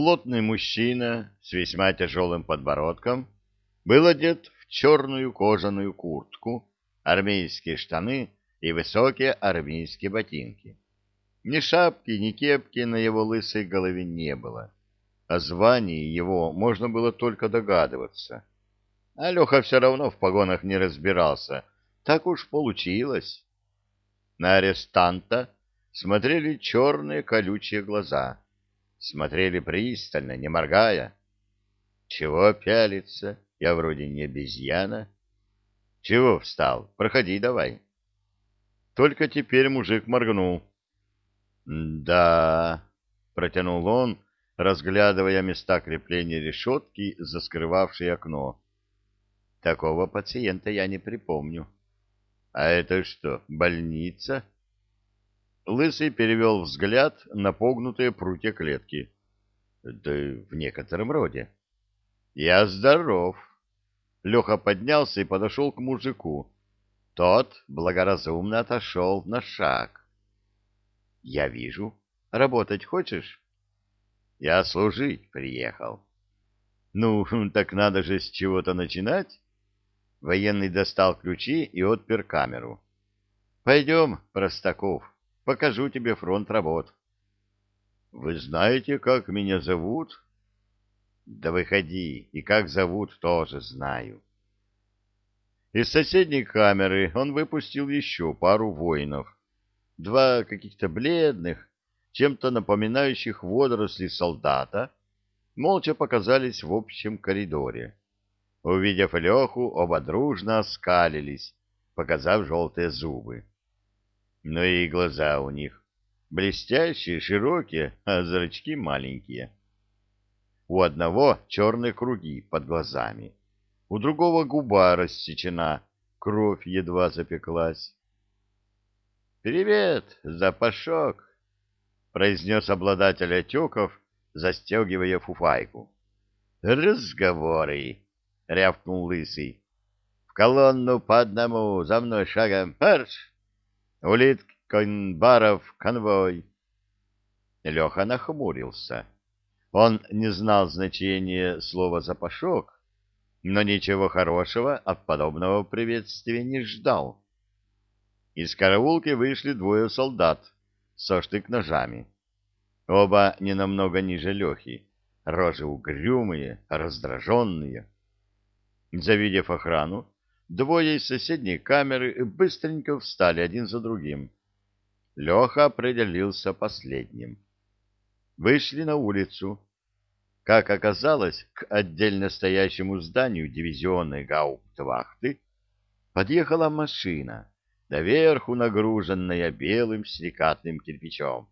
Плотный мужчина с весьма тяжелым подбородком был одет в черную кожаную куртку, армейские штаны и высокие армейские ботинки. Ни шапки, ни кепки на его лысой голове не было. О звании его можно было только догадываться. А Леха все равно в погонах не разбирался. Так уж получилось. На арестанта смотрели черные колючие глаза. Смотрели пристально, не моргая. Чего пялиться? Я вроде не обезьяна. Чего встал? Проходи давай. Только теперь мужик моргнул. «Да...» — протянул он, разглядывая места крепления решетки, заскрывавшей окно. «Такого пациента я не припомню». «А это что, больница?» Лысый перевел взгляд на погнутые прутья клетки. «Да в некотором роде». «Я здоров». Леха поднялся и подошел к мужику. Тот благоразумно отошел на шаг. Я вижу. Работать хочешь? Я служить приехал. Ну, так надо же с чего-то начинать. Военный достал ключи и отпер камеру. Пойдем, Простаков, покажу тебе фронт работ. Вы знаете, как меня зовут? Да выходи, и как зовут тоже знаю. Из соседней камеры он выпустил еще пару воинов Два каких-то бледных, чем-то напоминающих водоросли солдата, молча показались в общем коридоре. Увидев Леху, оба дружно оскалились, показав желтые зубы. Но и глаза у них блестящие, широкие, а зрачки маленькие. У одного черные круги под глазами, у другого губа рассечена, кровь едва запеклась. «Привет, запашок!» — произнес обладатель отеков, застегивая фуфайку. «Разговоры!» — рявкнул лысый. «В колонну по одному, за мной шагом, марш! Улит конбаров конвой!» Леха нахмурился. Он не знал значения слова «запашок», но ничего хорошего от подобного приветствия не ждал. Из караулки вышли двое солдат со штык-ножами. Оба не намного ниже Лехи, рожи угрюмые, раздраженные. Завидев охрану, двое из соседней камеры быстренько встали один за другим. Леха определился последним. Вышли на улицу. Как оказалось, к отдельно стоящему зданию дивизионной гауптвахты подъехала машина доверху нагруженная белым силикатным кирпичом.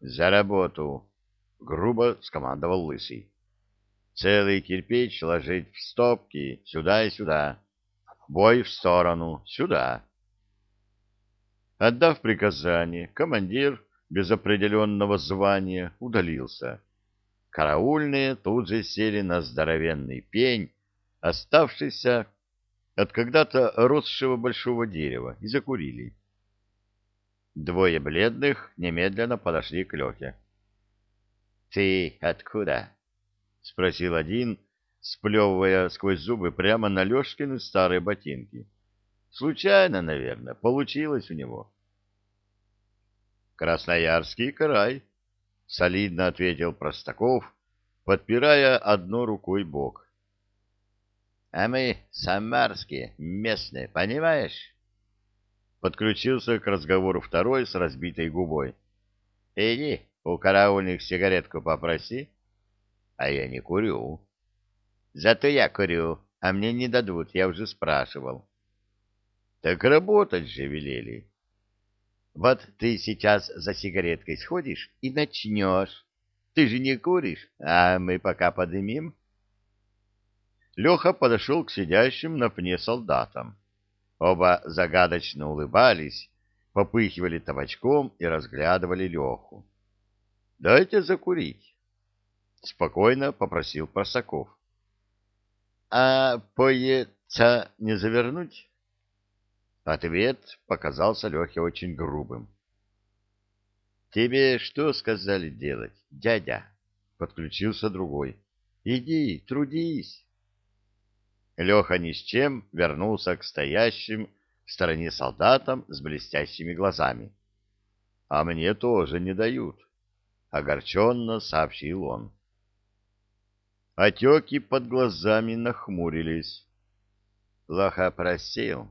«За работу!» — грубо скомандовал Лысый. «Целый кирпич ложить в стопки, сюда и сюда. Бой в сторону, сюда». Отдав приказание, командир без определенного звания удалился. Караульные тут же сели на здоровенный пень, оставшийся от когда-то росшего большого дерева и закурили. Двое бледных немедленно подошли к Лехе. — Ты откуда? — спросил один, сплевывая сквозь зубы прямо на Лешкины старые ботинки. Случайно, наверное, получилось у него. — Красноярский край, — солидно ответил Простаков, подпирая одной рукой бок. А мы самарские, местные, понимаешь? Подключился к разговору второй с разбитой губой. Иди, у караульных сигаретку попроси. А я не курю. Зато я курю, а мне не дадут, я уже спрашивал. Так работать же велели. Вот ты сейчас за сигареткой сходишь и начнешь. Ты же не куришь, а мы пока подымим. Леха подошел к сидящим на пне солдатам. Оба загадочно улыбались, попыхивали табачком и разглядывали Леху. — Дайте закурить, — спокойно попросил Просаков. — А поеца не завернуть? Ответ показался Лехе очень грубым. — Тебе что сказали делать, дядя? — подключился другой. «Иди, трудись». Леха ни с чем вернулся к стоящим в стороне солдатам с блестящими глазами. «А мне тоже не дают», — огорченно сообщил он. Отеки под глазами нахмурились. Лоха просил.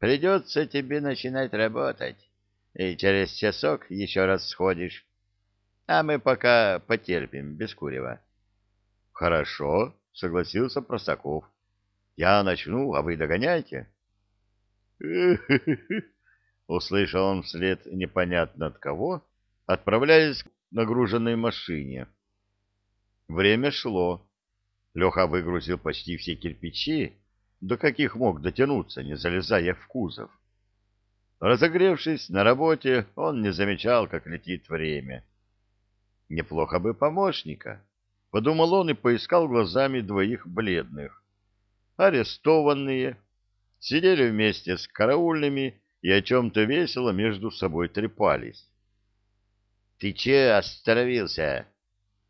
Придется тебе начинать работать, и через часок еще раз сходишь. А мы пока потерпим без курева. — Хорошо, — согласился Простаков. — Я начну, а вы догоняйте. — услышал он вслед непонятно от кого, отправляясь к нагруженной машине. Время шло. Леха выгрузил почти все кирпичи, до каких мог дотянуться, не залезая в кузов. Разогревшись на работе, он не замечал, как летит время. Неплохо бы помощника, подумал он и поискал глазами двоих бледных. Арестованные сидели вместе с караульными и о чем-то весело между собой трепались. — Ты че остановился? —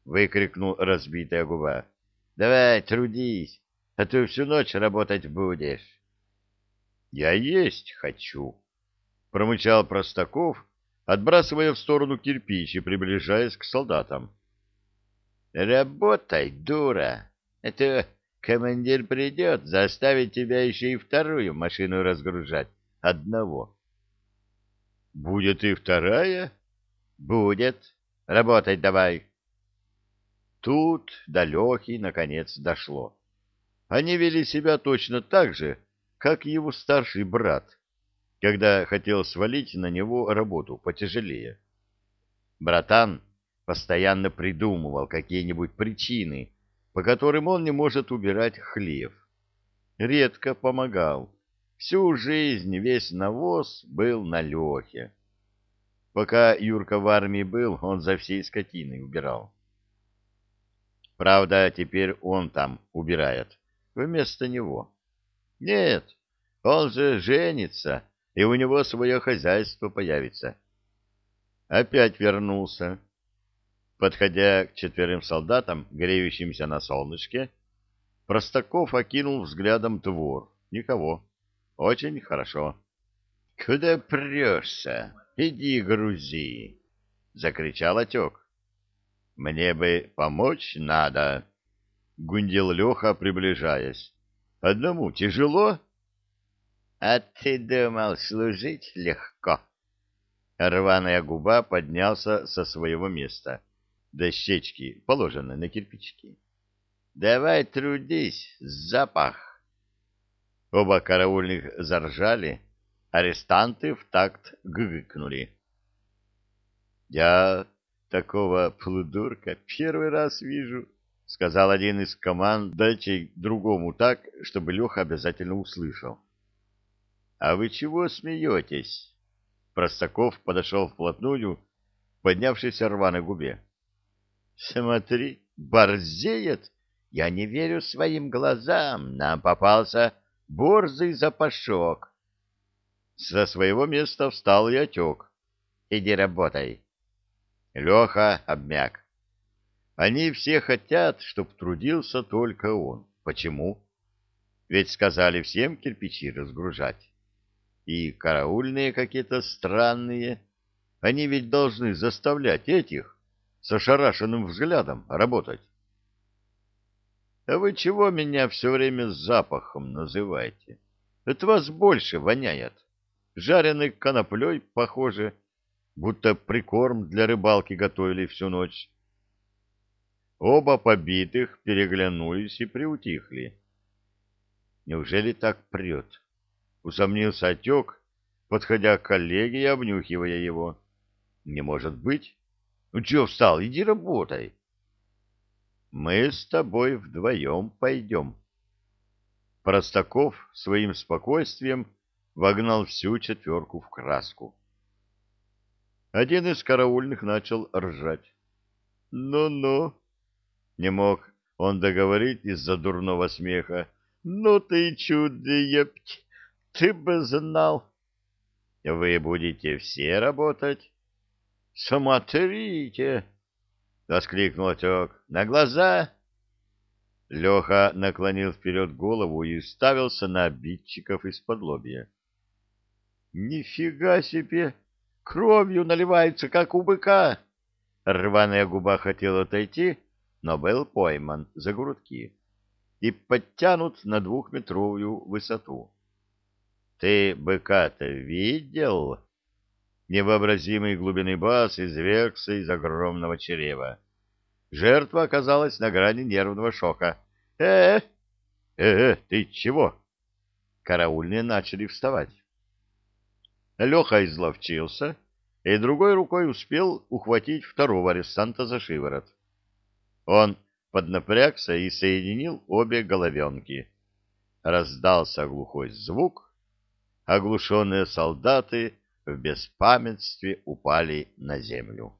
выкрикнул разбитая губа. — Давай, трудись, а ты всю ночь работать будешь. — Я есть хочу, — промычал Простаков, отбрасывая в сторону кирпич и приближаясь к солдатам. — Работай, дура! Это командир придет заставить тебя еще и вторую машину разгружать. Одного. — Будет и вторая? — Будет. Работать давай. Тут до Лехи наконец дошло. Они вели себя точно так же, как его старший брат, когда хотел свалить на него работу потяжелее. Братан постоянно придумывал какие-нибудь причины, по которым он не может убирать хлев. Редко помогал. Всю жизнь весь навоз был на Лехе. Пока Юрка в армии был, он за всей скотиной убирал. Правда, теперь он там убирает вместо него. Нет, он же женится, и у него свое хозяйство появится. Опять вернулся. Подходя к четверым солдатам, греющимся на солнышке, Простаков окинул взглядом двор. Никого. Очень хорошо. — Куда прешься? Иди грузи! — закричал отек. — Мне бы помочь надо. — гундел Леха, приближаясь. — Одному тяжело? — А ты думал, служить легко? Рваная губа поднялся со своего места. Дощечки, положенные на кирпичики. — Давай трудись, запах! Оба караульных заржали, арестанты в такт гыкнули. — Я такого плудурка первый раз вижу, — сказал один из команд дачей другому так, чтобы Леха обязательно услышал. — А вы чего смеетесь? Простаков подошел вплотную, поднявшись рваной губе. — Смотри, борзеет! Я не верю своим глазам. Нам попался борзый запашок. Со своего места встал и отек. — Иди работай. Леха обмяк. Они все хотят, чтоб трудился только он. Почему? Ведь сказали всем кирпичи разгружать. И караульные какие-то странные. Они ведь должны заставлять этих с ошарашенным взглядом работать. А вы чего меня все время запахом называете? Это вас больше воняет. Жареной коноплей, похоже, будто прикорм для рыбалки готовили всю ночь. Оба побитых переглянулись и приутихли. Неужели так прет? Усомнился отек, подходя к коллеге и обнюхивая его. Не может быть. Ну чего встал? Иди работай. Мы с тобой вдвоем пойдем. Простаков своим спокойствием вогнал всю четверку в краску. Один из караульных начал ржать. «Ну-ну», не мог он договорить из-за дурного смеха. «Ну ты чудо, епть! Ты бы знал!» «Вы будете все работать?» «Смотрите!» — воскликнул отек. — На глаза! Леха наклонил вперед голову и ставился на обидчиков из-под лобья. — Нифига себе! Кровью наливается, как у быка! Рваная губа хотела отойти, но был пойман за грудки и подтянут на двухметровую высоту. — Ты быка-то видел? Невообразимый глубины бас извергся из огромного чрева. Жертва оказалась на грани нервного шока. э э э ты чего?» Караульные начали вставать. Леха изловчился и другой рукой успел ухватить второго арестанта за шиворот. Он поднапрягся и соединил обе головенки. Раздался глухой звук. Оглушенные солдаты в беспамятстве упали на землю.